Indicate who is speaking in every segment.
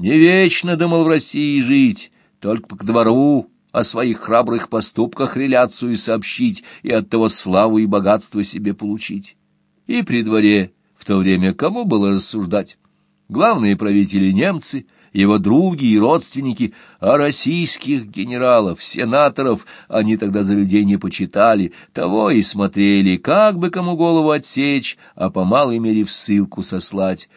Speaker 1: Не вечно думал в России жить, только к двору о своих храбрых поступках реляцию сообщить и от того славу и богатство себе получить. И при дворе в то время кому было рассуждать? Главные правители немцы — его други и родственники, а российских генералов, сенаторов они тогда за людей не почитали, того и смотрели, как бы кому голову отсечь, а по малой мере в ссылку сослать.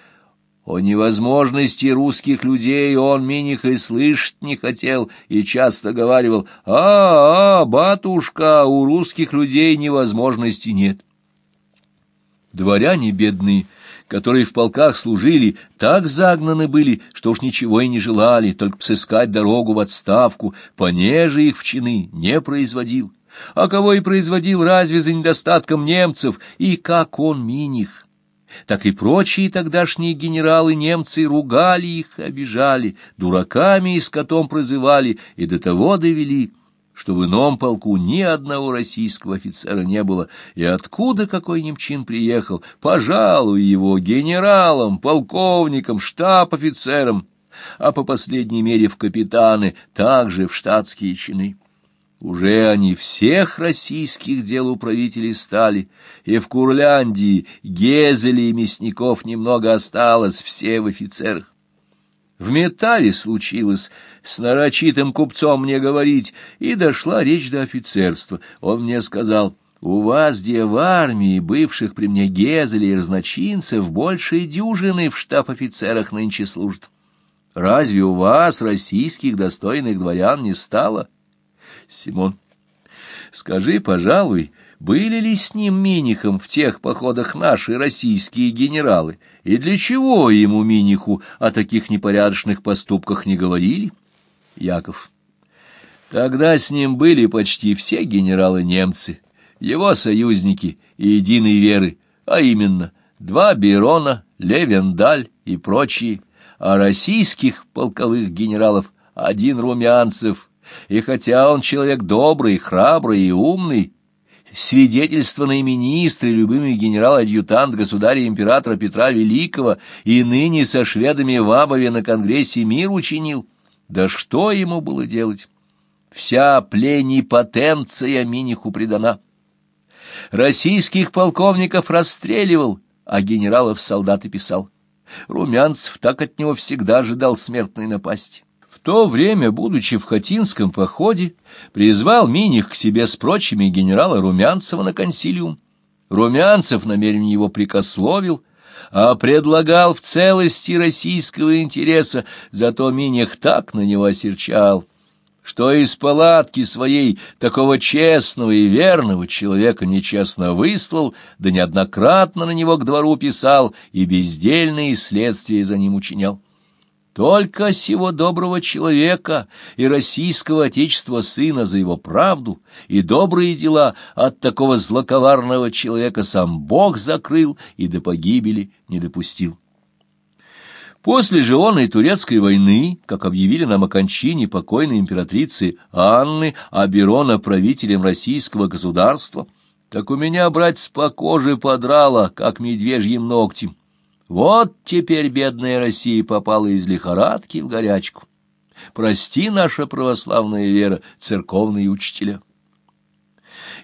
Speaker 1: О невозможности русских людей он Миних и слышать не хотел, и часто говаривал, «А, а, батушка, у русских людей невозможности нет». Дворяне бедные — которые в полках служили, так загнаны были, что уж ничего и не желали, только сыскать дорогу в отставку, понеже их в чины не производил. А кого и производил разве за недостатком немцев, и как он миних? Так и прочие тогдашние генералы-немцы ругали их, обижали, дураками и скотом прозывали, и до того довели — что в ином полку ни одного российского офицера не было, и откуда какой немчин приехал, пожалуй, его генералом, полковником, штаб-офицером, а по последней мере в капитаны, также в штатские чины. Уже они всех российских дел управителей стали, и в Курляндии Гезелей и мясников немного осталось, все в офицерах. В Метаве случилось с нарочитым купцом мне говорить, и дошла речь до офицерства. Он мне сказал, «У вас, где в армии, бывших при мне гезелей и разночинцев, больше дюжины в штаб-офицерах нынче служат. Разве у вас, российских достойных дворян, не стало?» Симон, «Скажи, пожалуй, — были ли с ним Минихом в тех походах наши российские генералы, и для чего ему, Миниху, о таких непорядочных поступках не говорили? Яков. Тогда с ним были почти все генералы-немцы, его союзники и единой веры, а именно два Берона, Левендаль и прочие, а российских полковых генералов один Румянцев, и хотя он человек добрый, храбрый и умный, свидетельствованные министры, любимый генерал-адъютант государя-императора Петра Великого и ныне со шведами в Абове на Конгрессе мир учинил. Да что ему было делать? Вся пленипотенция Миниху предана. Российских полковников расстреливал, а генералов солдаты писал. Румянцев так от него всегда ожидал смертной напасти то время, будучи в Хатинском походе, призвал Миних к себе с прочими генерала Румянцева на консилиум. Румянцев намерение его прикословил, а предлагал в целости российского интереса, зато Миних так на него осерчал, что из палатки своей такого честного и верного человека нечестно выслал, да неоднократно на него к двору писал и бездельные следствия за ним учинял. Только сего доброго человека и российского отечества сына за его правду и добрые дела от такого злоковарного человека сам Бог закрыл и до погибели не допустил. После же онной турецкой войны, как объявили нам о кончине покойной императрицы Анны Аберона правителем российского государства, так у меня, братец, по коже подрало, как медвежьим ногтем. Вот теперь бедная Россия попала из лихорадки в горячку. Прости, наша православная вера, церковные учителя.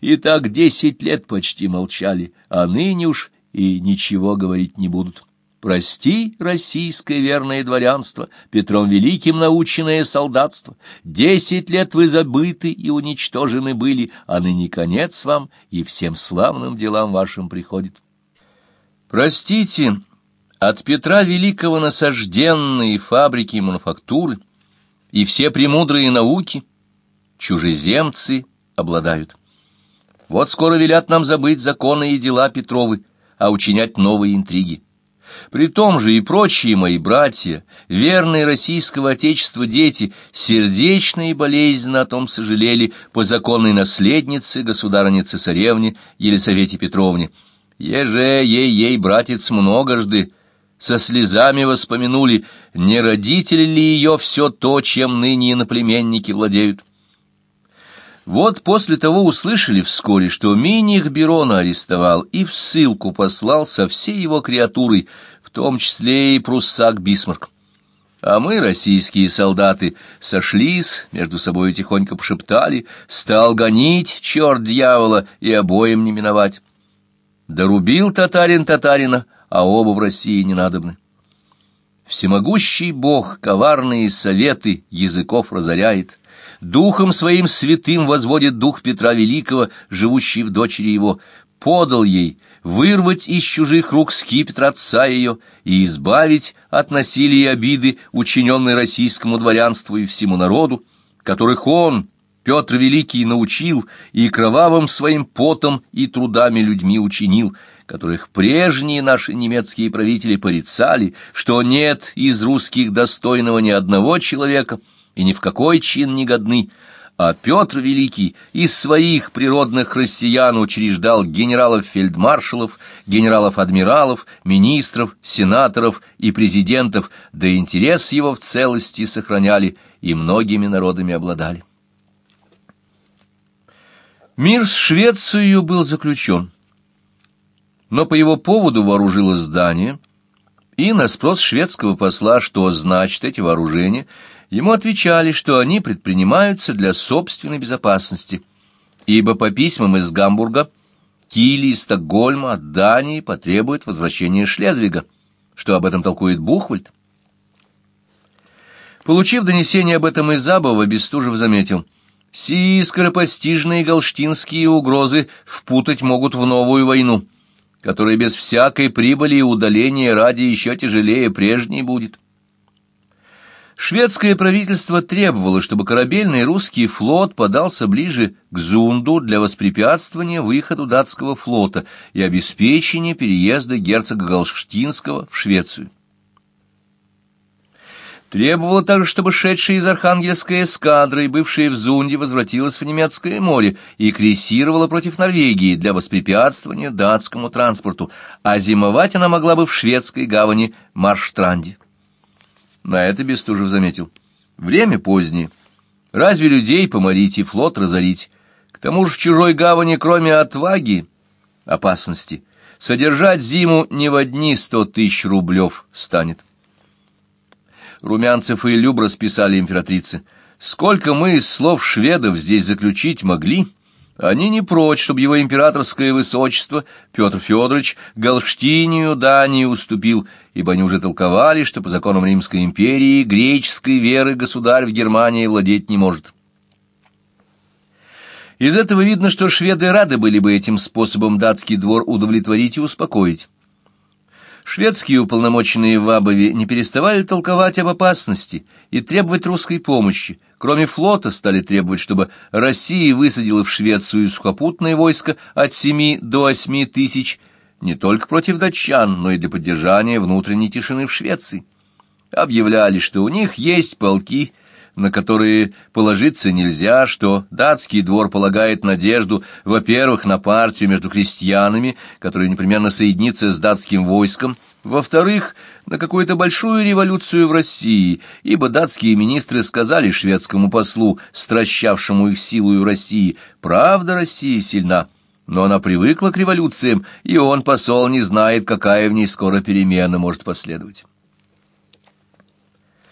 Speaker 1: И так десять лет почти молчали, а ныне уж и ничего говорить не будут. Прости, российское верное дворянство, Петром Великим наученное солдатство. Десять лет вы забыты и уничтожены были, а ныне конец вам и всем славным делам вашим приходит. Простите, от Петра Великого насажденные фабрики и мануфактуры и все премудрые науки чужеземцы обладают. Вот скоро велят нам забыть законы и дела Петровы, а учинять новые интриги. При том же и прочие мои братья, верные российского отечества дети, сердечно и болезненно о том сожалели по законной наследнице государыне-цесаревне Елисавете Петровне. Еже ей-ей, братец, многожды, со слезами воспомянули, не родители ли ее все то, чем ныне иноплеменники владеют. Вот после того услышали вскоре, что Миних Берона арестовал и в ссылку послал со всей его креатурой, в том числе и пруссак Бисмарк. А мы, российские солдаты, сошлись, между собой тихонько пошептали, стал гонить черт дьявола и обоим не миновать. Дорубил татарин татарина, а оба в России не надобны. Всемогущий Бог коварные советы языков разоряет, духом своим святым возводит дух Петра Великого, живущий в дочери его, подал ей вырвать из чужих рук скипетр отца ее и избавить от насилия и обиды, учиненной российскому дворянству и всему народу, которых он, Петр Великий, научил и кровавым своим потом и трудами людьми учинил, которых прежние наши немецкие правители порицали, что нет из русских достойного ни одного человека и ни в какой чин не годны, а Петр Великий из своих природных россиян учреждал генералов-фельдмаршалов, генералов-адмиралов, министров, сенаторов и президентов, да интерес его в целости сохраняли и многими народами обладали. Мир с Швецией был заключен, но по его поводу вооружилось здание, и на спрос шведского посла, что значит эти вооружения, Ему отвечали, что они предпринимаются для собственной безопасности, ибо по письмам из Гамбурга, Кили, Стокгольма, Дании потребует возвращения Шлезвига, что об этом толкует Бухвальд. Получив донесение об этом из Забова, Бестужев заметил, «Сии скоропостижные галштинские угрозы впутать могут в новую войну, которая без всякой прибыли и удаления ради еще тяжелее прежней будет». Шведское правительство требовало, чтобы корабельный русский флот подался ближе к Зунду для воспрепятствования выходу датского флота и обеспечения переезда герцога Галштинского в Швецию. Требовало также, чтобы шедшая из Архангельской эскадры и бывшая в Зунде возвратилась в немецкое море и крейсировала против Норвегии для воспрепятствования датскому транспорту, а зимовать она могла бы в шведской гавани Марштранде. На это Бестужев заметил. Время позднее. Разве людей поморить и флот разорить? К тому же в чужой гавани, кроме отваги, опасности, содержать зиму не в одни сто тысяч рублев станет. Румянцев и Люб расписали императрице. Сколько мы из слов шведов здесь заключить могли, они не прочь, чтобы его императорское высочество Петр Федорович Галштинию Дании уступил, ибо они уже толковали, что по законам Римской империи греческой веры государь в Германии владеть не может. Из этого видно, что шведы рады были бы этим способом датский двор удовлетворить и успокоить. Шведские уполномоченные в Абове не переставали толковать об опасности и требовать русской помощи, Кроме флота стали требовать, чтобы Россия высадила в Швецию сухопутное войско от семи до восьми тысяч, не только против датчан, но и для поддержания внутренней тишины в Швеции. Объявляли, что у них есть полки, на которые положиться нельзя, что датский двор полагает надежду, во-первых, на партию между крестьянами, которая непременно соединится с датским войском, во-вторых, на какую-то большую революцию в России, ибо датские министры сказали шведскому послу, стращавшему их силою России, «Правда, Россия сильна, но она привыкла к революциям, и он, посол, не знает, какая в ней скоро перемена может последовать».